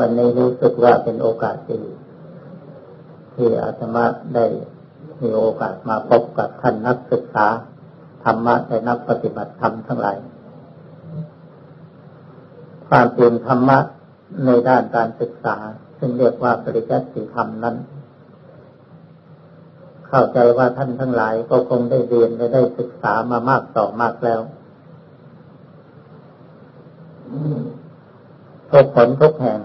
วันนี้รู้สึกว่าเป็นโอกาสดี ที่อาตมาได้มีโอกาสมาพบกับท่านนักศึกษาธรรมะและนักปฏิบัติธรรมทั้งหลาย ความจริงธรรมะในด้านการศึกษา ซึ่งเรียกว่าปริยัติธรรมนั้น เข้าใจว่าท่านทั้งหลายก็คงได้เรียนและได้ศึกษามามากต่อมากแล้วทุกผลทุกแห่ง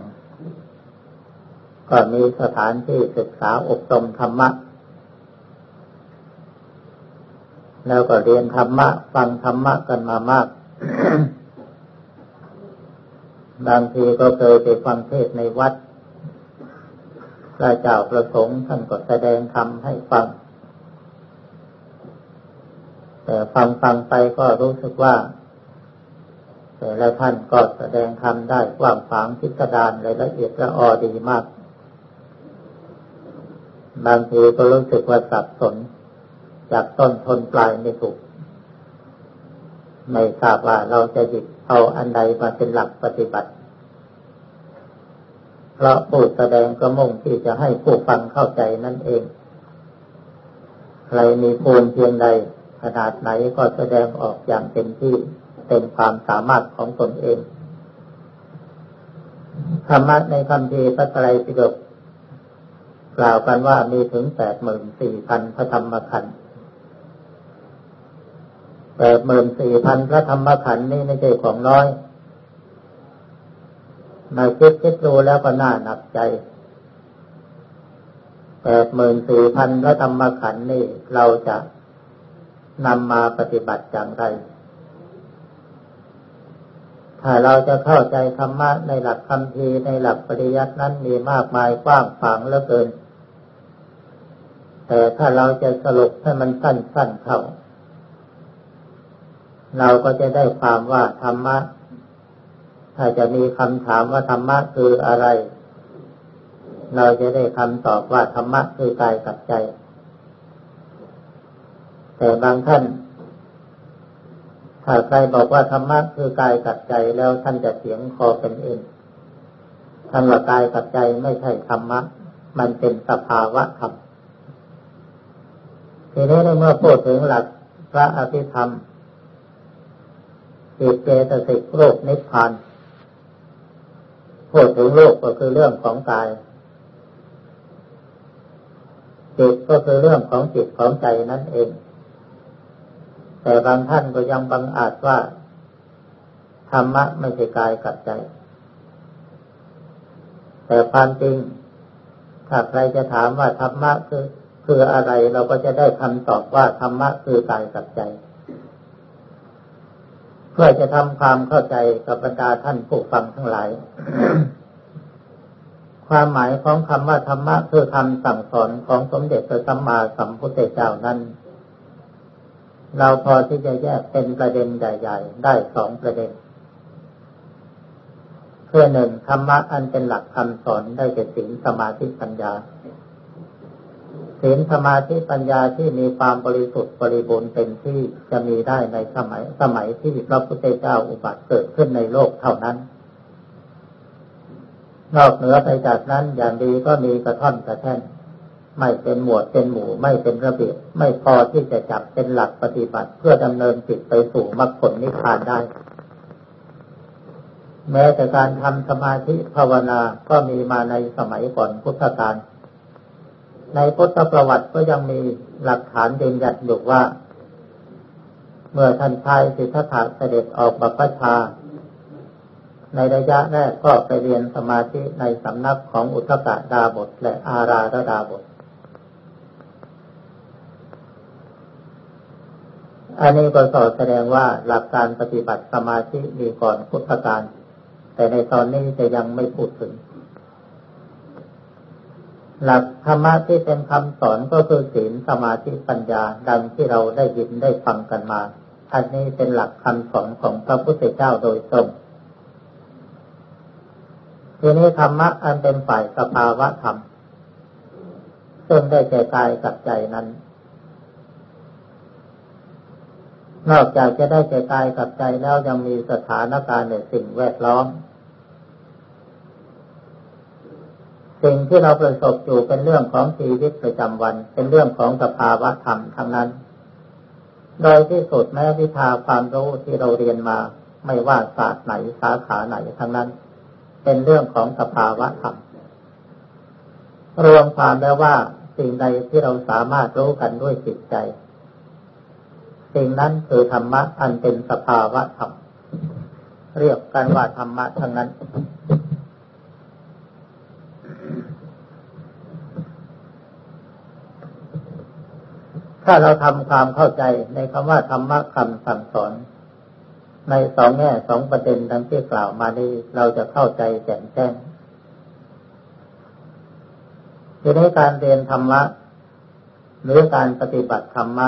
ก็มีสถานที่ศึกษาอบรมธรรมะ แล้วก็เรียนธรรมะ ฟังธรรมะกันมามาก บางทีก็เคยไปฟังเทศในวัดพระเจ้าประสงค์ท่านก็แสดงธรรมให้ฟัง แต่ฟังฟังไปก็รู้สึกว่า แต่ละท่านก็แสดงธรรมได้กว้างขวางพิสดารละเอียดละออดีมาก บางทีก็รู้สึกว่าสับสน จากต้นทนปลายไม่ถูก ไม่ทราบว่าเราจะหยิบเอาอันใดมาเป็นหลักปฏิบัติ เพราะผู้แสดงก็มุ่งที่จะให้ผู้ฟังเข้าใจนั่นเอง ใครมีภูมิเพียงใดขนาดไหนก็แสดงออกอย่างเต็มที่เป็นความสามารถของตนเองธรรมะในคำพีพระไตรปิฎก กล่าวกันว่ามีถึงแปดหมื่นสี่พันพระธรรมขันธ์แปดหมื่นสี่พันพระธรรมขันธ์นี่ไม่ใช่ของน้อยมาคิดคิดดูแล้วก็น่าหนักใจแปดหมื่นสี่พันพระธรรมขันธ์นี่เราจะนำมาปฏิบัติอย่างไร ถ้าเราจะเข้าใจธรรมะในหลักคำพีในหลักปริยัตินั้นมีมากมายกว้างขวางเหลือเกิน แต่ถ้าเราจะสรุปให้มันสั้นๆเข้า เราก็จะได้ความว่าธรรมะ ถ้าจะมีคำถามว่าธรรมะคืออะไร เราจะได้คำตอบว่าธรรมะคือกายกับใจ แต่บางท่าน ถ้าใครบอกว่าธรรมะคือกายกับใจแล้วท่านจะเสียงคอเป็นเองท่านว่ากายกับใจไม่ใช่ธรรมะ มันเป็นสภาวะธรรม ทีนี้ในเมื่อพูดถึงหลักพระอภิธรรมจิตเจตสิกโลกนิพพานพูดถึงโลกก็คือเรื่องของกายจิตก็คือเรื่องของจิตของใจนั่นเอง แต่บางท่านก็ยังบังอาจว่าธรรมะไม่ใช่กายกับใจ แต่ความจริงถ้าใครจะถามว่าธรรมะคือ คืออะไรเราก็จะได้คำตอบว่าธรรมะคือกายกับใจ เพื่อจะทำความเข้าใจกับบรรดาท่านผู้ฟังทั้งหลาย ความหมายของคำว่าธรรมะคือคำสั่งสอนของสมเด็จพระสัมมาสัมพุทธเจ้านั้น เราพอที่จะแยกเป็นประเด็นใหญ่ๆได้สองประเด็นเพื่อหนึ่งธรรมะอันเป็นหลักคำสอนได้แก่ศีลสมาธิปัญญา ศีลสมาธิปัญญาที่มีความบริสุทธิ์บริบูรณ์เต็มที่จะมีได้ในสมัยสมัยที่พระพุทธเจ้าอุบัติเกิดขึ้นในโลกเท่านั้น นอกเหนือไปจากนั้นอย่างดีก็มีกระท่อนกระแท่นไม่เป็นหมวดเป็นหมู่ไม่เป็นระเบียบไม่พอที่จะจับเป็นหลักปฏิบัติเพื่อดำเนินจิตไปสู่มรรคผลนิพพานได้ แม้แต่การทำสมาธิภาวนาก็มีมาในสมัยก่อนพุทธกาล ในพุทธประวัติก็ยังมีหลักฐานยืนยันอยู่ว่า เมื่อท่านชายสิทธัตถะเสด็จออกบัพชา ในระยะแรกก็ไปเรียนสมาธิในสำนักของอุตกะดาบทและอาราดดาบท อันนี้ก็สอดแสดงว่าหลักการปฏิบัติสมาธิมีก่อนพุทธกาลแต่ในตอนนี้จะยังไม่พูดถึง หลักธรรมะที่เป็นคำสอนก็คือศีลสมาธิปัญญาดังที่เราได้ยินได้ฟังกันมา อันนี้เป็นหลักคำสอนของพระพุทธเจ้าโดยตรงทีนี้ธรรมะอันเป็นฝ่ายสภาวะธรรมซึ่งได้แก่กายกับใจนั้น นอกจากจะได้แก่กายกับใจแล้วยังมีสถานการณ์ในสิ่งแวดล้อม สิ่งที่เราประสบอยู่เป็นเรื่องของชีวิตประจำวัน เป็นเรื่องของสภาวะธรรมทั้งนั้น โดยที่สุดแม้วิชาความรู้ที่เราเรียนมา ไม่ว่าศาสตร์ไหนสาขาไหนทั้งนั้น เป็นเรื่องของสภาวะธรรมรวมความแล้วว่าสิ่งใดที่เราสามารถรู้กันด้วยจิตใจ สิ่งนั้นคือธรรมะอันเป็นสภาวะธรรมเรียกกันว่าธรรมะทั้งนั้น ถ้าเราทำความเข้าใจในคำว่าธรรมะคำสั่งสอน ในสองแง่สองประเด็นดังที่กล่าวมานี้เราจะเข้าใจแจ่มแจ้งทีนี้การเรียนธรรมะหรือการปฏิบัติธรรมะ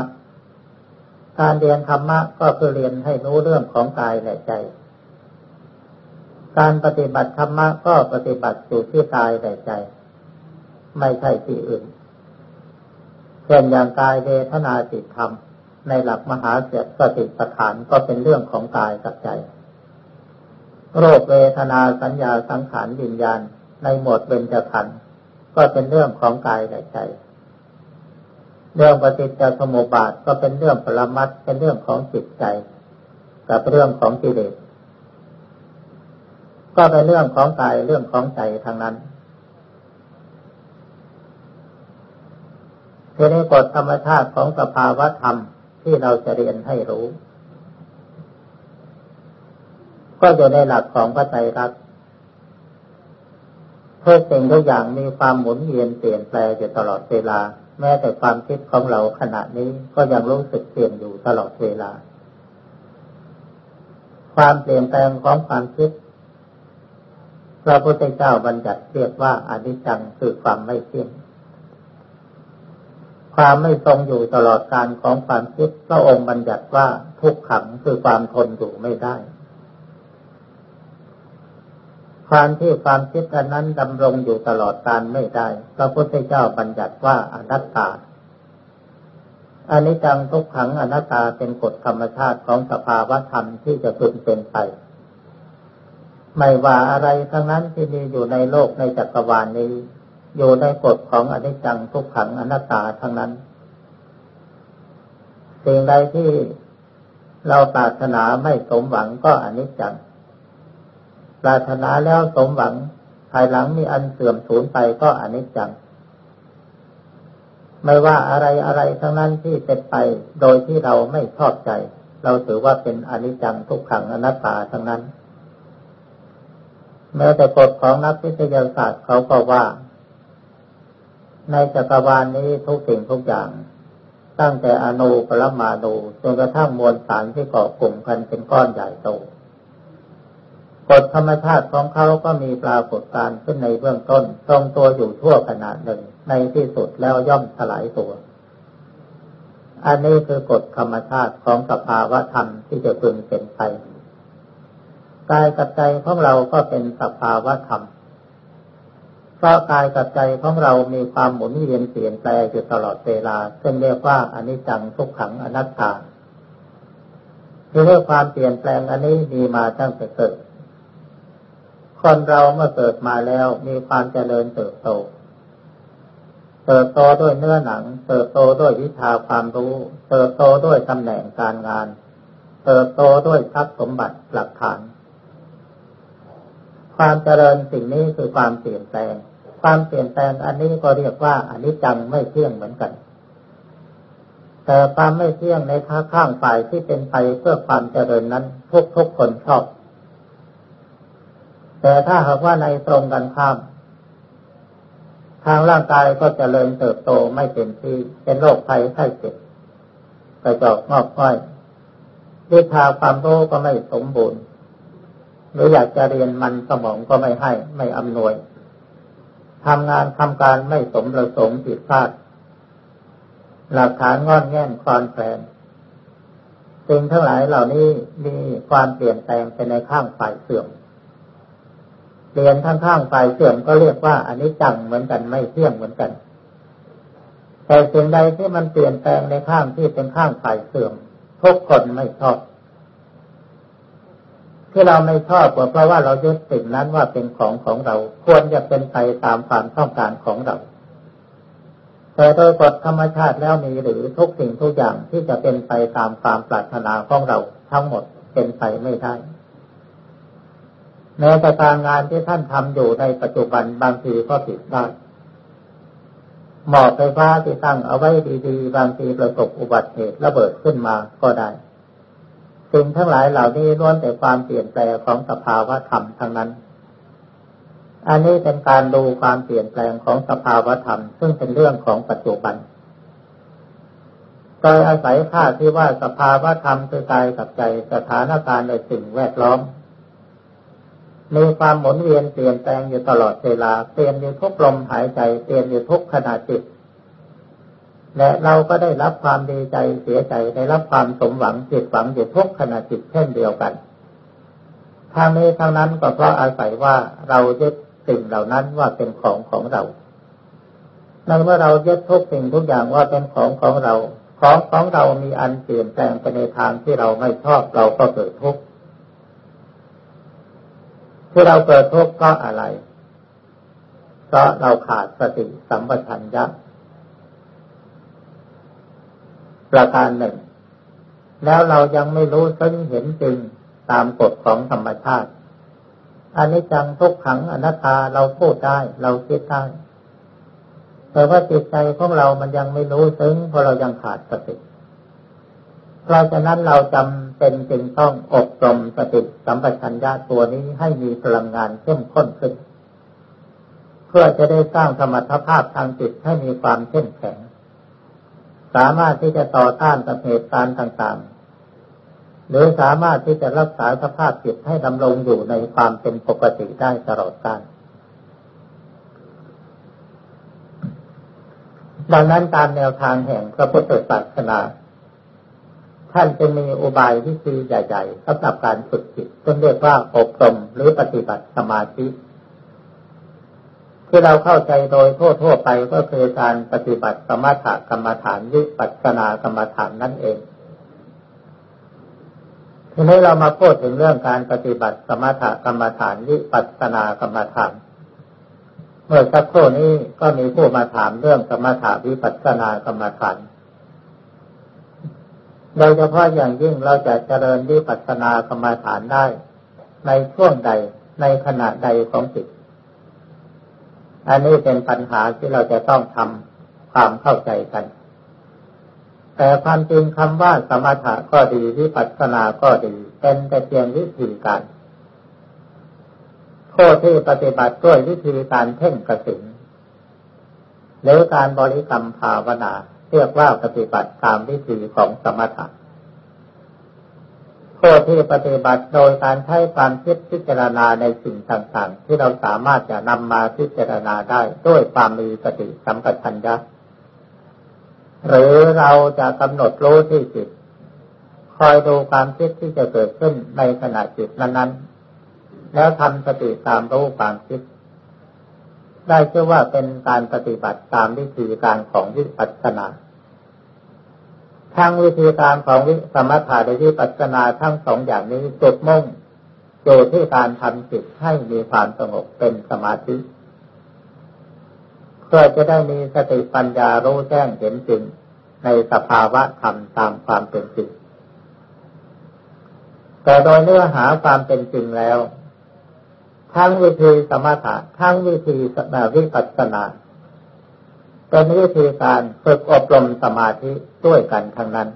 การเรียนธรรมะก็คือเรียนให้รู้เรื่องของกายและใจ การปฏิบัติธรรมะก็ปฏิบัติอยู่ที่กายและใจ ไม่ใช่ที่อื่น เช่นอย่างกายเวทนาจิตธรรม ในหลักมหาเสสติปัฏฐานก็เป็นเรื่องของกายกับใจโรคเวทนาสัญญาสังขารวิญญาณ ในหมวดเบญจขันธ์ก็เป็นเรื่องของกายและใจ เรื่องปฏิจจสมุปบาทก็เป็นเรื่องปรมัตเป็นเรื่องของจิตใจ กับเรื่องของกิเลสก็เป็นเรื่องของกายเรื่องของใจทางนั้น ทีนี้กฎธรรมชาติของสภาวะธรรมที่เราจะเรียนให้รู้ ก็อยู่ในหลักของพระไตรลักษณ์ทุกสิ่งทุกอย่างมีความหมุนเวียนเปลี่ยนแปลงอยู่ตลอดเวลา แม้แต่ความคิดของเราขณะนี้ก็ยังรู้สึกเปลี่ยนอยู่ตลอดเวลา ความเปลี่ยนแปลงของความคิดพระพุทธเจ้าบัญญัติเรียกว่าอนิจจังคือความไม่เที่ยง ความไม่ทรงอยู่ตลอดการของความคิดพระองค์บัญญัติว่าทุกขังคือความทนอยู่ไม่ได้ ความที่ความคิดอันนั้นดำรงอยู่ตลอดการไม่ได้พระพุทธเจ้าบัญญัติว่าอนัตตาอันนี้จังทุกขังอนัตตาเป็นกฎธรรมชาติของสภาวะธรรมที่จะพึงเป็นไป ไม่ว่าอะไรทั้งนั้นที่มีอยู่ในโลกในจักรวาลนี้ อยู่ในกฎของอนิจจังทุกขังอนัตตาทั้งนั้น สิ่งใดที่เราปรารถนาไม่สมหวังก็อนิจจัง ปรารถนาแล้วสมหวัง ภายหลังมีอันเสื่อมสูญไปก็อนิจจัง ไม่ว่าอะไรอะไรทั้งนั้นที่เป็นไป โดยที่เราไม่ชอบใจ เราถือว่าเป็นอนิจจังทุกขังอนัตตาทั้งนั้น แม้แต่กฎของนักวิทยาศาสตร์เขาก็ว่า ในจักรวาลนี้ทุกสิ่งทุกอย่าง ตั้งแต่อนุปรมาณูจนกระทั่งมวลสารที่เกาะกลุ่มกันเป็นก้อนใหญ่โตกฎธรรมชาติของเขาก็มีปรากฏการขึ้นในเบื้องต้นทรงตัวอยู่ทั่วขนาดหนึ่ง ในที่สุดแล้วย่อมสลายตัว อันนี้คือกฎธรรมชาติของสภาวะธรรมที่จะพึงเป็นไปกายกับใจของเราก็เป็นสภาวะธรรม เพราะกายกับใจของเรามีความหมุนเวียนเปลี่ยนแปลงอยู่ตลอดเวลาซึ่งเรียกว่าอนิจจังทุกขังอนัตตาที่เรียกความเปลี่ยนแปลงอันนี้มีมาตั้งแต่เกิด คนเราเมื่อเกิดมาแล้วมีความเจริญเติบโต เติบโตด้วยเนื้อหนัง เติบโตด้วยวิชาความรู้ เติบโตด้วยตำแหน่งการงาน เติบโตด้วยทรัพย์สมบัติหลักฐาน ความเจริญสิ่งนี้คือความเปลี่ยนแปลง ความเปลี่ยนแปลงอันนี้ก็เรียกว่าอันิจจังไม่เที่ยงเหมือนกัน แต่ความไม่เที่ยงในท่าข้างฝ่ายที่เป็นไปเพื่อความเจริญนั้นทุกทุกคนชอบ แต่ถ้าหากว่าในตรงกันข้าม ทางร่างกายก็จเจริญเติบโตไม่เต็มที่เป็นโรคภัยไข้เจ็บกระจอกงอกง่อยวิชาความรู้ก็ไม่สมบูรณ์ หรืออยากจะเรียนมันสมองก็ไม่ให้ไม่อำนวยทำงานทำการไม่สมประสงค์ผิดพลาด หลักฐานงอนแง่นคลอนแคลนสิ่งทั้งหลายเหล่านี้มีความเปลี่ยนแปลงไปในข้างฝ่ายเสื่อมเปลี่ยนทั้งข้างฝ่ายเสื่อมก็เรียกว่าอันนี้จังเหมือนกันไม่เที่ยงเหมือนกัน แต่สิ่งใดที่มันเปลี่ยนแปลงในข้างที่เป็นข้างฝ่ายเสื่อมทุกคนไม่ชอบ ที่เราไม่ชอบเพราะว่าเรายึดสิ่งนั้นว่าเป็นของของเรา ควรจะเป็นไปตามความต้องการของเรา แต่โดยกฎธรรมชาติแล้วมีหรือทุกสิ่งทุกอย่างที่จะเป็นไปตามความปรารถนาของเราทั้งหมดเป็นไปไม่ได้แม้แต่การงานที่ท่านทำอยู่ในปัจจุบันบางทีก็ผิดได้หมอไฟฟ้าที่ตั้งเอาไว้ดีๆ บางทีประสบอุบัติเหตุระเบิดขึ้นมาก็ได้ สิ่งทั้งหลายเหล่านี้ล้วนแต่ความเปลี่ยนแปลงของสภาวะธรรมทั้งนั้น อันนี้เป็นการดูความเปลี่ยนแปลงของสภาวะธรรม ซึ่งเป็นเรื่องของปัจจุบันโดยอาศัยค่าที่ว่าสภาวะธรรมคือกายกับใจสถานการณ์ในสิ่งแวดล้อม มีความหมุนเวียนเปลี่ยนแปลงอยู่ตลอดเวลาเปลี่ยนอยู่ทุกลมหายใจเปลี่ยนอยู่ทุกขณะจิต และเราก็ได้รับความดีใจเสียใจได้รับความสมหวังจิตหวังอยู่ทุกขณะจิตเช่นเดียวกันทางนี้ทางนั้นก็เพราะอาศัยว่าเรายึดสิ่งเหล่านั้นว่าเป็นของของเราในเมื่อเรายึดทุกสิ่งทุกอย่างว่าเป็นของของเรา ของของเรามีอันเปลี่ยนแปลงไปในทางที่เราไม่ชอบเราก็เกิดทุกข์ที่เราเกิดทุกข์ก็อะไร เพราะเราขาดสติสัมปชัญญะ ประการหนึ่ง แล้วเรายังไม่รู้ซึ่งเห็นจริงตามกฎของธรรมชาติอันนี้จังทุกขังอนัตตาเราพูดได้เราคิดได้แต่ว่าจิตใจของเรามันยังไม่รู้ซึ้งเพราะเรายังขาดสติเพราะฉะนั้นเราจำเป็นจึงต้องอบรมสติสัมปชัญญะตัวนี้ให้มีพลังงานเข้มข้นขึ้น เพื่อจะได้สร้างธรรมภาพทางจิตให้มีความเข้มแข็ง สามารถที่จะต่อต้านกับเหตุการณ์ต่างๆ หรือสามารถที่จะรักษาสภาพจิตให้ดำรงอยู่ในความเป็นปกติได้ตลอดกาลดังนั้นตามแนวทางแห่งพระพุทธศาสนา ท่านจะมีอุบายวิธีใหญ่ๆสำหรับการฝึกจิตจนเรียกว่าอบรมหรือปฏิบัติสมาธิ ที่เราเข้าใจโดยทั่วๆไปก็คือการปฏิบัติสมถกรรมฐานวิปัสสนากรรมฐานนั่นเอง ทีนี้เรามาพูดถึงเรื่องการปฏิบัติสมถกรรมฐานวิปัสสนากรรมฐาน เมื่อสักครู่นี้ก็มีผู้มาถามเรื่องสมถวิปัสสนากรรมฐานโดยเฉพาะอย่างยิ่งเราจะเจริญวิปัสสนากรรมฐานได้ ในช่วงใดในขณะใดของจิต อันนี้เป็นปัญหาที่เราจะต้องทำความเข้าใจกัน แต่ความจริงคำว่าสมถะก็ดีวิปัสสนาก็ดี เป็นแต่เพียงวิธีการผู้ที่ปฏิบัติด้วยวิธีการเพ่งกระสินหรือการบริกรรมภาวนา เรียกว่าปฏิบัติตามวิธีของสมถะ ผู้ที่ปฏิบัติโดยการใช้ความคิดพิจารณาในสิ่งต่างๆ ที่เราสามารถจะนำมาพิจารณาได้ด้วยความมีสติสัมปชัญญะหรือเราจะกำหนดรู้ที่จิต คอยดูความคิดที่จะเกิดขึ้นในขณะจิตนั้นๆ แล้วทำสติตามรู้ความคิด ได้ชื่อว่าเป็นการปฏิบัติตามวิธีการของวิปัสสนา ทั้งวิธีการของวิสมถะและวิปัสสนาทั้งสองอย่างนี้จุดมุ่งอยู่ที่การทำจิตให้มีความสงบเป็นสมาธิเพื่อจะได้มีสติปัญญารู้แจ้งเห็นจริงในสภาวะธรรมตามความเป็นจริง แต่โดยเนื้อหาความเป็นจริงแล้ว ทั้งวิธีสมถะทั้งวิธีวิปัสสนา เป็นวิธีการฝึกอบรมสมาธิด้วยกันทั้งนั้น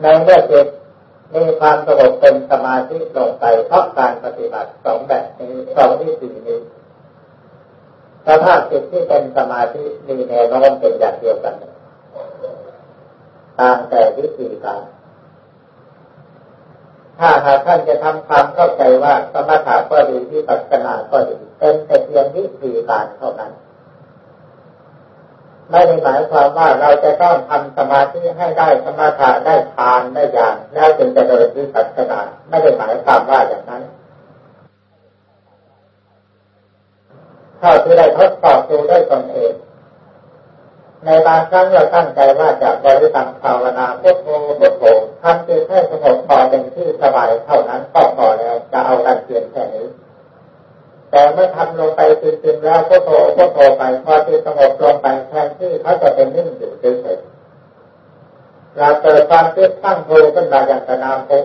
ในเรื่อจิตมีความสงบเป็นสมาธิลงไปเพราะการปฏิบัติสองแบบนี้สองวิธีนี้สภาพจิตที่เป็นสมาธิมีแนวโน้มเป็นอย่างเดียวกัน ตามแต่วิธีการถ้าหากท่านจะทำความเข้าใจว่าสมถะก็ดีที่ปัจจนาก็ดีเป็นแต่เพียงวิธีการเท่านั้น ไม่ได้หมายความว่าเราจะต้องทำสมาธิให้ได้สมาธิได้ทานได้อย่างแล้วจึงจะเดินวิปัสสนาไม่ได้หมายความว่าอย่างนั้นเท่าที่ได้ทดสอบดูได้ตนเองในบางครั้งเราตั้งใจว่าจะบริกรรมภาวนาพุทโธพุทโธทำจิตให้สงบพอเป็นที่สบายเท่านั้นก็พอแล้วจะเอาการเพียงแค่นี้ แต่เมื่อทำลงไปจริงๆแล้วพุทโธพุทโธไปพอจิตสงบลงไปแทนที่เขาจะเป็นนิ่งอยู่เฉยๆเราเกิดความคิดตั้งโธขึ้นมาอย่างตนามพุท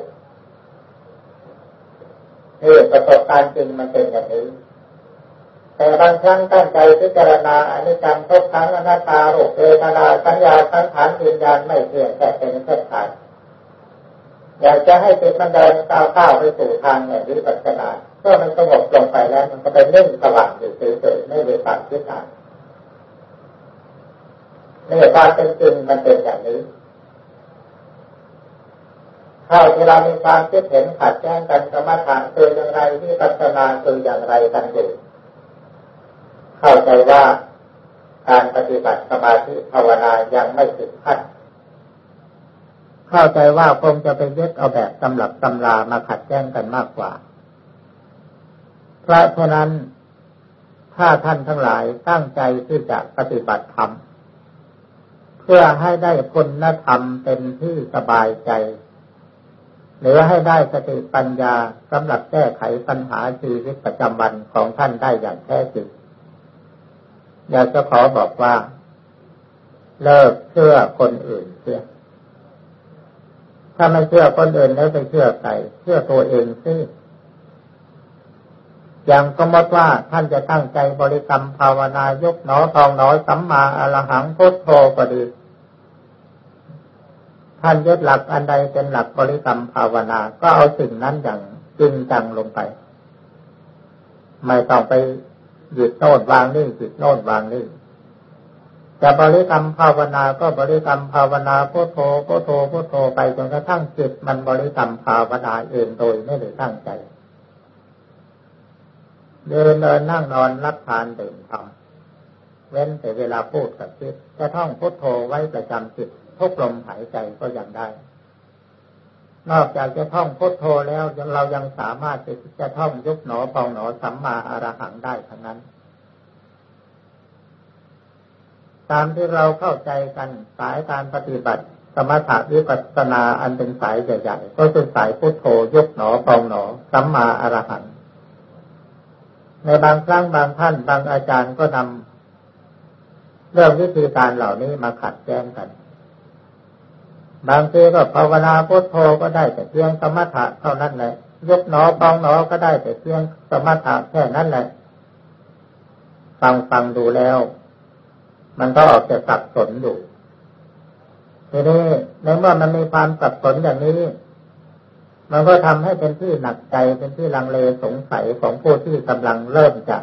นี่ประสบการณ์จริงมันเป็นอย่างนี้แต่บางครั้งตั้งใจพิจารณาอนิจจังทุกขังอนัตตาโรคเวทนาสัญญาสังขารวิญญาณไม่เที่ยงแต่เป็นเส้นทางอยากจะให้จิตมันเดินก้าวก้าวไปสู่ทางเนี่ยวิปัสสนา เมื่อมันสงบลงไปแล้ว มันก็ไปนิ่งสว่างอยู่เฉยๆไม่ได้ปัดคิดอ่านนี่ความเป็นจริงมันเป็นอย่างนี้ถ้าเวลามีความคิดเห็นขัดแย้งกันสมถะคืออย่างไรที่ปัสนาคืออย่างไรกันอยู่เข้าใจว่าการปฏิบัติสมาธิภาวนายังไม่ถึงขั้นเข้าใจว่าคงจะไปยึดเอาแบบตำรับตำรามาขัดแย้งกันมากกว่า พราะฉะนั้น ถ้าท่านทั้งหลายตั้งใจที่จะปฏิบัติธรรม เพื่อให้ได้คุณธรรมเป็นที่สบายใจ หรือให้ได้สติปัญญาสำหรับแก้ไขปัญหาชีวิตประจำวันของท่านได้อย่างแท้จริงอยากจะขอบอกว่า เลิกเชื่อคนอื่นเสียถ้าไม่เชื่อคนอื่นแล้วไปเชื่อใครเชื่อตัวเองซิ อย่างสมมติว่าท่านจะตั้งใจบริกรรมภาวนายกหนอทองหนอสัมมาอรหังพุทโธก็ดี ท่านยึดหลักอันใดเป็นหลักบริกรรมภาวนา ก็เอาสิ่งนั้นอย่างจริงจังลงไป ไม่ต้องไปหยุดโน่นวางนี่หยุดโน่นวางนี่จะบริกรรมภาวนาก็บริกรรมภาวนาพุทโธพุทโธพุทโธไปจนกระทั่งจิตมันบริกรรมภาวนาเองโดยไม่ได้ตั้งใจ เดินเดินนั่งนอนรับทานดื่มทำเว้นแต่เวลาพูดกับจิตจะท่องพุทโธไว้ประจำจิตทุกลมหายใจก็ยังได้ นอกจากจะท่องพุทโธแล้วเรายังสามารถจะท่องยุบหนอปองหนอสัมมาอรหังได้ทั้งนั้น ตามที่เราเข้าใจกันสายการปฏิบัติสมถะวิปัสสนาอันเป็นสายใหญ่ๆก็คือสายพุทโธยุบหนอปองหนอสัมมาอรหัง ในบางครั้งบางท่านบางอาจารย์ก็นำเรื่องวิธีการเหล่านี้มาขัดแย้งกัน บางทีก็ภาวนาพุทโธก็ได้แต่เพียงสมถะเท่านั้นแหละยกหนอปองหนอก็ได้แต่เพียงสมถะแค่นั้นแหละ ฟังฟังดูแล้ว มันก็ออกจะสับสนอยู่ทีนี้ในเมื่อมันมีความสับสนอย่างนี้ มันก็ทำให้เป็นที่หนักใจเป็นที่ลังเลสงสัยของผู้ที่กำลังเริ่มจะ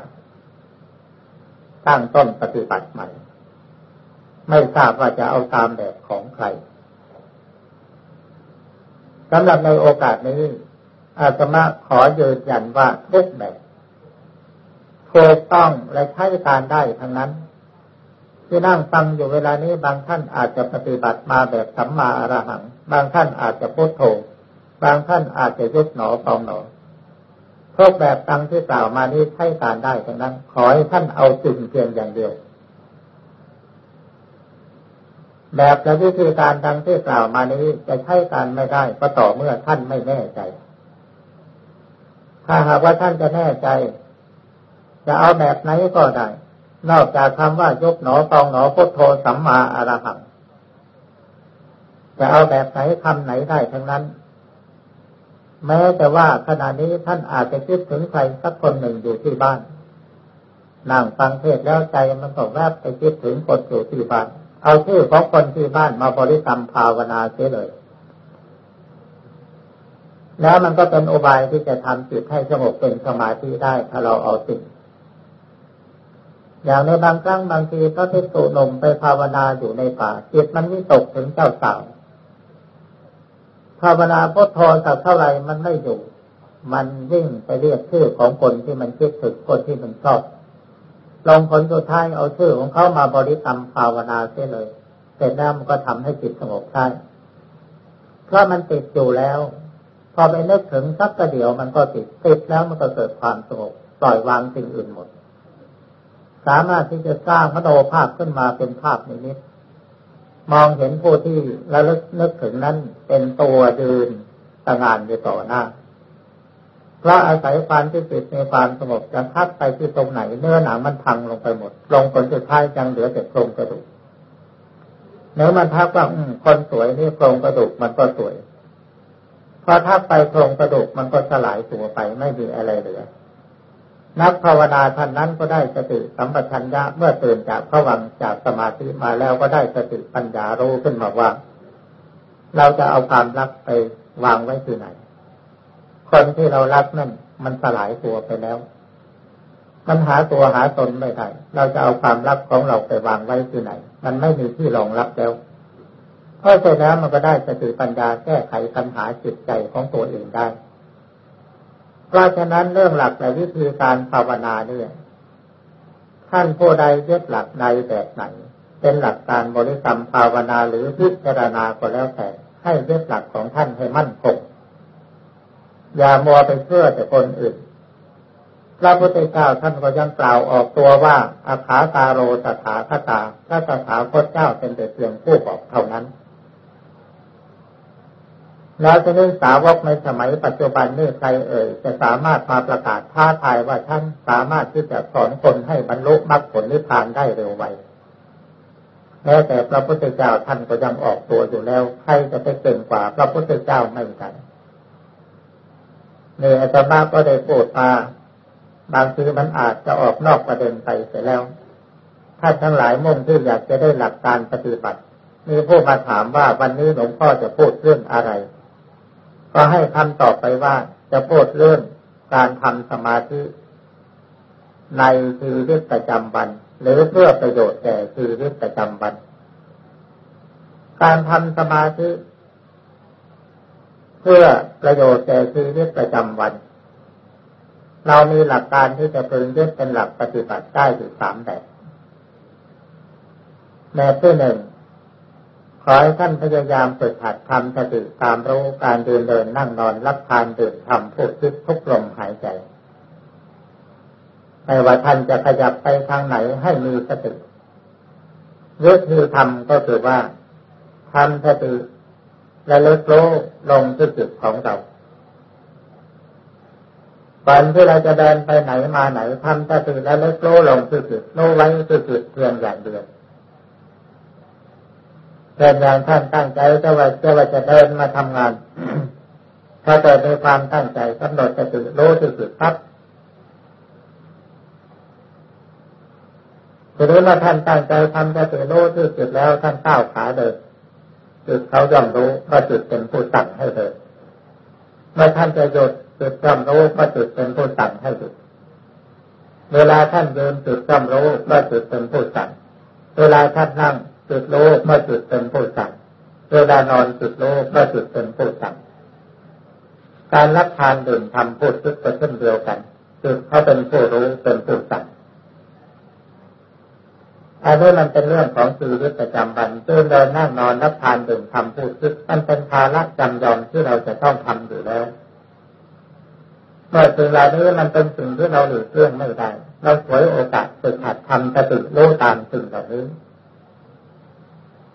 ตั้งต้นปฏิบัติใหม่ ไม่ทราบว่าจะเอาตามแบบของใครสำหรับในโอกาสนี้ อาตมาขอยืนยันว่าทุกแบบถูกต้องและใช้การได้ทั้งนั้น ที่นั่งฟังอยู่เวลานี้บางท่านอาจจะปฏิบัติมาแบบสัมมาอรหัง บางท่านอาจจะพุทโธ บางท่านอาจจะยุบหนอปองหนอทุกแบบตังที่กล่าวมานี้ใช้การได้ทั้งนั้น ขอให้ท่านเอาจริงเพียงอย่างเดียว แบบและวิธีการดังที่กล่าวมานี้จะใช้การไม่ได้ก็ต่อเมื่อท่านไม่แน่ใจ ถ้าหากว่าท่านจะแน่ใจ จะเอาแบบไหนก็ได้ นอกจากคำว่ายกหนอฟองหนอพุทโธสัมมาอรหังจะเอาแบบไหนคำไหนได้ทั้งนั้น แม้แต่ว่าขณะนี้ท่านอาจจะคิดถึงใครสักคนหนึ่งอยู่ที่บ้านนั่งฟังเทศแล้วใจมันก็แวบไปคิดถึงคนอยู่ที่บ้าน เอาชื่อของคนที่บ้านมาบริกรรมภาวนาเสียเลย แล้วมันก็เป็นอุบายที่จะทำจิตให้สงบเป็นสมาธิได้ถ้าเราเอาสิ่งอย่างในบางครั้งบางทีก็ที่สุนมไปภาวนาอยู่ในป่าจิตมันวิตกถึงเจ้าสาว ภาวนาพุทโธสักเท่าไหร่มันไม่อยู่ มันวิ่งไปเรียกชื่อของคนที่มันคิดถึงคนที่มันชอบลงผลสุดท้ายเอาชื่อของเขามาบริกรรมภาวนาเสียเลย เสร็จแล้วมันก็ทำให้จิตสงบได้เพราะมันติดอยู่แล้ว พอไปนึกถึงสักกระเดียวมันก็ติดติดแล้วมันก็เกิดความสงบปล่อยวางสิ่งอื่นหมด สามารถที่จะสร้างมโนภาพขึ้นมาเป็นภาพนิมิต มองเห็นผู้ที่ระลึกนึกถึงนั้นเป็นตัวยืนสงานอยู่ต่อหน้าเพราะอาศัยความที่จิตในความสงบจะทัดไปที่ตรงไหนเนื้อหนังมันพังลงไปหมด ลงผลสุดท้ายยังเหลือแต่โครงกระดูกเนื้อมันทักว่าคนสวยนี่โครงกระดูกมันก็สวยพอทักไปโครงกระดูกมันก็สลายตัวไปไม่มีอะไรเหลือ นักภาวนาท่านนั้นก็ได้สติสัมปชัญญะเมื่อตื่นจากพระวังจากสมาธิมาแล้วก็ได้สติปัญญารู้ขึ้นมาว่า เราจะเอาความรักไปวางไว้ที่ไหน คนที่เรารักนั่นมันสลายตัวไปแล้ว มันหาตัวหาตนไม่ได้เราจะเอาความรักของเราไปวางไว้ที่ไหน มันไม่มีที่รองรับแล้วเพราะฉะนั้นมันก็ได้สติปัญญาแก้ไขปัญหาจิตใจของตัวเองได้ เพราะฉะนั้นเรื่องหลักและวิธีการภาวนาเนี่ยท่านผู้ใดยึดหลักใดแบบไหน เป็นหลักการบริกรรมภาวนาหรือพิจารณาก็แล้วแต่ให้ยึดหลักของท่านให้มั่นคงอย่ามัวไปเชื่อแต่คนอื่นพระพุทธเจ้าท่านก็ยังกล่าวออกตัวว่าอาคาตาโรสถาคตาพระสถาคตเจ้าเป็นแต่เพียงผู้บอกเท่านั้น แล้วจะนี้สาวกในสมัยปัจจุบันนี่ใครเอ่ยจะสามารถมาประกาศท้าทายว่าท่านสามารถที่จะสอนคนให้บรรลุมรรคผลนิพพานได้เร็วไวแม้แต่พระพุทธเจ้าท่านก็ยังออกตัวอยู่แล้ว ใครจะไปเก่งกว่าพระพุทธเจ้าไม่ได้เนี่ยอาจารย์ก็ได้พูดมาบางทีมันอาจจะออกนอกประเด็นไปเสียแล้วถ้านทั้งหลายมุ่งที่อยากจะได้หลักการปฏิบัติ มีผู้มาถามว่าวันนี้หลวงพ่อจะพูดเรื่องอะไร ก็ให้คำตอบไปว่าจะพูดเรื่องการทำสมาธิในชีวิตประจำวัน หรือเพื่อประโยชน์แก่ชีวิตประจำวัน การทำสมาธิ เพื่อประโยชน์แก่ชีวิตประจำวัน เรามีหลักการที่จะพึงยึดเป็นหลักปฏิบัติได้อยู่สามแบบแบบที่หนึ่ง ขอให้ท่านพยายามฝึกหัดทำสติตามรู้การเดินเดินนั่งนอนรับทานดื่มทำพูดคิดทุกลมหายใจไม่ว่าท่านจะขยับไปทางไหนให้มีสติวิธีทำก็คือว่าทำสติและเลิกรู้ลงที่จิตของเราก่อนที่เราจะเดินไปไหนมาไหนทำสติและเลิกรู้ลงที่จิตรู้ไว้ที่จิตเพียงอย่างเดียว เช่นอย่างท่านตั้งใจจะว่าจะว่าจะเดินมาทำงาน ถ้าเกิดมีความตั้งใจกำหนดจะตื่นรู้ที่สุดครับหรือว่าท่านตั้งใจทำจะตื่นรู้ที่สุดแล้วท่านก้าวขาเดินจุดเขาย่อมรู้ว่าจุดเป็นผู้สั่งให้เดินเมื่อท่านจะหยุดจุดย่อมรู้ว่าจุดเป็นผู้สั่งให้หยุดเวลาท่านเดินจุดย่อมรู้ว่าจุดเป็นผู้สั่งเวลาท่านนั่ง จุดโลกเมื่อจุดเป็นผู้สั่งเวลานอนจุดโลกเมื่อจุดเป็นผู้สั่งการรับทานดื่มทำพูดซึกก็เช่นเดียวกันจุดเขาเป็นผู้รู้เป็นผู้สั่งอันนี้มันเป็นเรื่องของชีวิตประจำวันเดินเดินนั่งนอนรับทานดื่มทำพูดซึกมันเป็นภาระจำยอมที่เราจะต้องทำอยู่แล้วเมื่อสิ่งเหล่านี้มันเป็นสิ่งที่เราหลีกเลี่ยงไม่ได้ เราสวยโอกาสฝึกหัดทำสติรู้ตามสิ่งเหล่านี้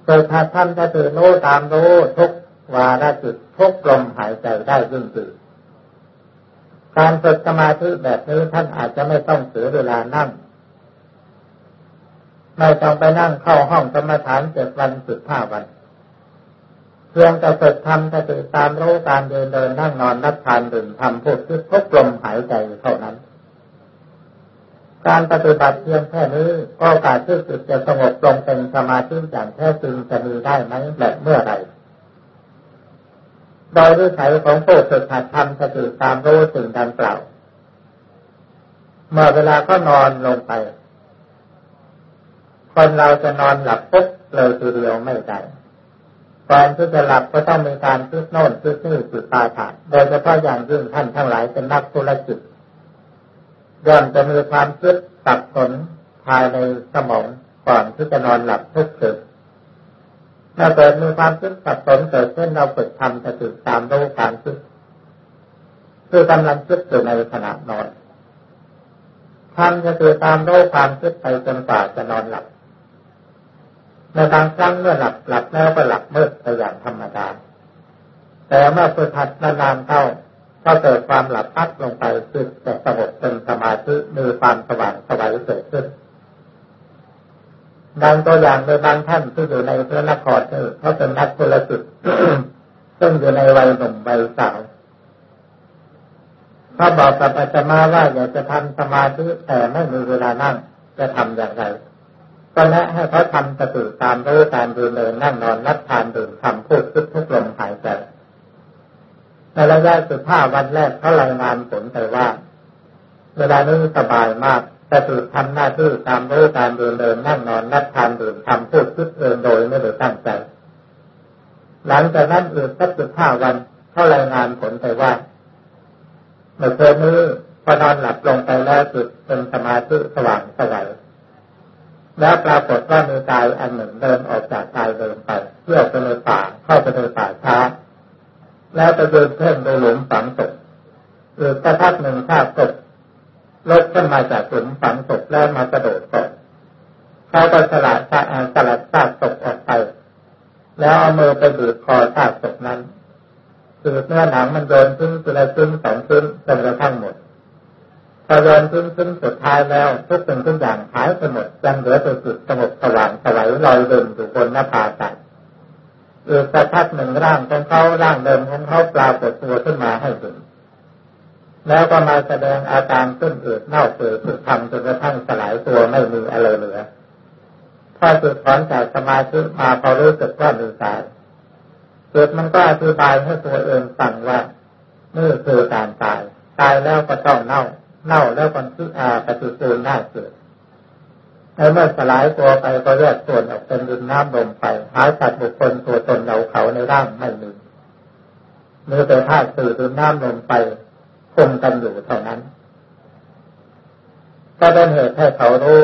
เกิดถ้าท่านจะตื่นรู้ตามรู้ทุกวาระจิตทุกลมหายใจได้ยิ่งดีการฝึกสมาธิแบบนี้ท่านอาจจะไม่ต้องเสียเวลานั่ง ไม่ต้องไปนั่งเข้าห้องกรรมฐานเจ็ดวันสิบห้าวันเพียงแต่ฝึกทำสติตามรู้การเดินเดินนั่งนอนนับทานดื่มทำพูดคิดทุกลมหายใจเท่านั้น การปฏิบัติเพียงแค่นี้โอกาสที่จิตจะสงบลงเป็นสมาธิอย่างแท้จริงจะมีได้ไหมและเมื่อไรโดยวิสัยของผู้ฝึกหัดทำสติตามรู้สิ่งดังกล่าวเมื่อเวลาก็นอนลงไป คนเราจะนอนหลับปุ๊บเลยทีเดียวไม่ได้ก่อนที่จะหลับก็ต้องมีการคิดโน่นคิดนี่จิตตาถาดโดยเฉพาะอย่างยิ่งท่านทั้งหลายเป็นนักธุรกิจ ย่อมจะมีความคิดสับสนภายในสมองก่อนที่จะนอนหลับทุกคืนถ้าเกิดมีความคิดสับสนเกิดขึ้นเราฝึกทำสติตามรู้การคิดคือกำลังคิดอยู่ในขณะนอนทำสติตามรู้ความคิดไปจนกว่าจะนอนหลับในบางครั้งเมื่อหลับหลับแล้วก็หลับมืดไปอย่างธรรมดาแต่เมื่อฝึกหัดนานๆเข้า ก็เกิดความหลับพักลงไปคือแต่สงบเป็นสมาธิมีความสว่างสวัยเกิดขึ้นดังตัวอย่างโดยบางท่านที่อยู่ในพระนครนี่เขาเป็นนักธุรกิจซึ่งอยู่ในวัยหนุ่มวัยสาวเขาบอกกับอาจารย์ว่าอยากจะทำสมาธิแต่ไม่มีเวลานั่งจะทำอย่างไรก็แนะให้เขาทำสติตามรู้การดูเนินนั่งนอนนับทานดื่มทำพูดคิดทุกลมหายใจ ในระยะสุดท้าวันแรกเขารายงานผลไปว่า เวลานี้สบายมากสติทำหน้าที่ตามรู้การดูเนินนั่งนอนนับทานดื่มทำพูดคิดเองโดยไม่ได้ตั้งใจ หลังจากนั้นอีกสักสิบห้าวันเขารายงานผลไปว่าเมื่อคืนนี้พอนอนหลับลงไปแล้วจิตเป็นสมาธิสว่างสวัยแล้วปรากฏว่ามีกายอันหนึ่งเดินออกจากกายเดินไปเพื่อไปในป่าเข้าไปในป่าช้า แล้วไปเดินเพ่งในหลุมฝังศพหรือสักพักหนึ่งข้าศพลดขึ้นมาจากหลุมฝังศพแล้วมากระโดดตกเขาก็สลัดสลัดซากศพออกไป แล้วเอามือไปบีบคอซากศพนั้นคือเนื้อหนังมันโดนซึ้งตัวละซึ้งสองซึ้งจนกระทั่งหมดพอโดนซึ้งซึ้งสุดท้ายแล้วทุกสิ่งทุกอย่างหายไปหมดยังเหลือแต่จุดสงบสว่างสวัยลอยเดินอยู่บนหน้าผาตัด อีกสักพักหนึ่งร่างของเขาร่างเดิมของเขาปลาปดตัวขึ้นมาให้เห็นแล้วก็มาแสดงอาการขึ้นอืดเน่าเปื่อยผุพังจนกระทั่งสลายตัวไม่มีอะไรเหลือพอสุดถอนจากสมาธิมาพอรู้สึกว่ามีตายเกิดมันก็อธิบายให้ตัวเองฟังว่านี่คือการตาย ตายแล้วก็ต้องเน่า เน่าแล้วคนที่อาปฏิกูลหน้าเกิด แล้วเมื่อสลายตัวไปก็แยกส่วนออกเป็นดินน้ำลมไปหายสัตว์บุคคลตัวตนเราเขาในร่างไม่มีมือแต่ธาตุสื่อดินน้ำลมไปคงกันอยู่เท่านั้นก็เป็นเหตุให้เขารู้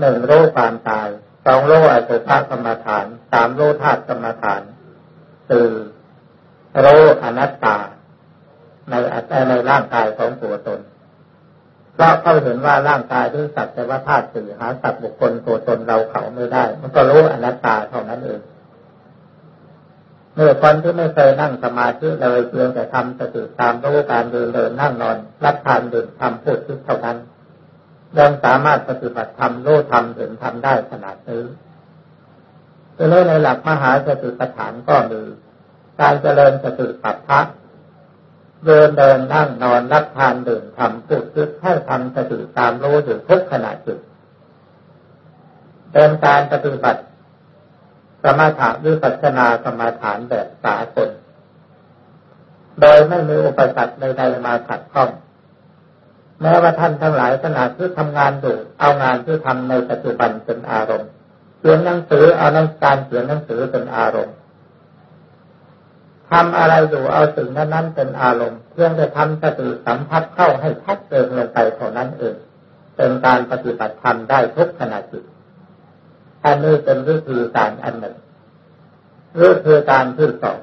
หนึ่งรู้ความตายสองรู้อสุภกรรมฐานสามรู้ธาตุกรรมฐานคือรู้อนัตตาในในร่างกายของตัวตน เพราะเขาเห็นว่าร่างกายด้วยสัตว์แต่ว่าธาตุสื่อหาสัตว์บุคคลตัวตนเราเขาไม่ได้ มันก็รู้อนัตตาเท่านั้นเองเมื่อคนที่ไม่เคยนั่งสมาธิเลยเพียงแต่ทำสติตามรู้การเดินเดินนั่งนอน รับทานดื่มทำพูดคิดเท่านั้นยังสามารถปฏิบัติธรรมรู้ธรรมเห็นธรรมได้ขนาดนี้จะเล่ในหลักมหาสติปัฏฐานก็มีการเจริญสติปัฏฐาน เดินเดินนั่งนอนรับทานดื่มทำพูดคิดให้ทำสติตามรู้อยู่ทุกขณะจิตเป็นการปฏิบัติสมถะวิปัสนาสมาฐานแบบสากลโดยไม่มีอุปสรรคใดๆมาขัดข้อง แม้ว่าท่านทั้งหลายขณะที่ทำงานอยู่เอางานที่ทำในปัจจุบันเป็นอารมณ์เขียนหนังสือเอานังการเขียนหนังสือเป็นอารมณ์ ทำอะไรอยู่เอาสิ่งนั้นนั้นเป็นอารมณ์เพื่อจะทำสติสัมผัสเข้าให้ชัดเจนลงไปเท่านั้นเองเป็นการปฏิบัติธรรมได้ทุกขณะจิตอันนี้เป็นวิธีการอันหนึ่งวิธีการที่สอง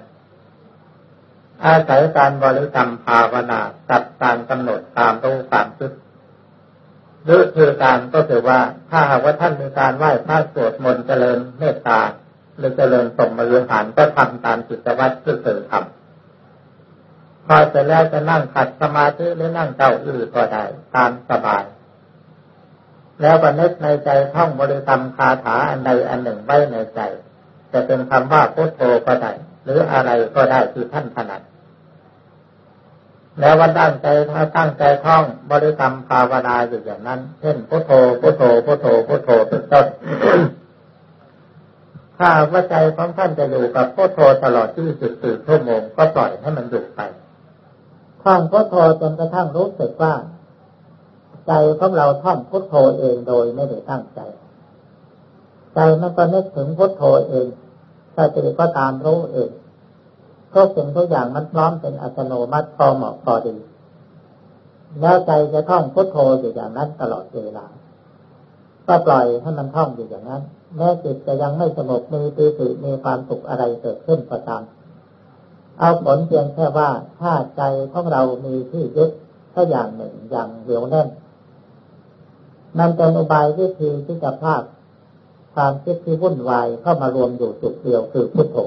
อาศัยการบริกรรมภาวนาจัดการกำหนดตามรู้ตามคิดวิธีการก็คือว่าถ้าหากว่าท่านมีการไหว้พระสวดมนต์เจริญเมตตา หรือเจริญสมมาริหารก็ทำตามจิตวัตรที่เคยทำพอเสร็จแล้วจะนั่งขัดสมาธิหรือนั่งเก้าอี้ก็ได้ตามสบาย แล้วก็นึกในใจท่องบริกรรมคาถาอันใดอันหนึ่งไว้ในใจ จะเป็นคำว่าพุทโธก็ได้หรืออะไรก็ได้ที่ท่านถนัดแล้ววันตั้งใจถ้าตั้งใจท่องบริกรรมภาวนาอยู่อย่างนั้น เช่นพุทโธพุทโธพุทโธพุทโธเป็นต้น ถ้าว่าใจของท่านจะอยู่กับพุทโธตลอดที่สิบสี่ชั่วโมงก็ปล่อยให้มันอยู่ไปท่องพุทโธจนกระทั่งรู้สึกว่า ใจของเราท่องพุทโธเองโดยไม่ได้ตั้งใจ ใจมันก็นึกถึงพุทโธเองสติก็ตามรู้เองทุกสิ่งทุกอย่างมันพร้อมเป็นอัตโนมัติพอเหมาะพอดี แล้วใจจะท่องพุทโธอยู่อย่างนั้นตลอดเวลา ก็ปล่อยให้มันท่องอยู่อย่างนั้น แม้จิตจะยังไม่สงบมีปีติมีความสุขอะไรเกิดขึ้นก็ตาม เอาผลเพียงแค่ว่าถ้าใจของเรามีที่ยึดถ้าอย่างหนึ่งอย่างเหนียวแน่นนั่นเป็นอุบายวิธีที่จะพาดความคิดที่วุ่นวายเข้ามารวมอยู่จุดเดียวคือพุทโธ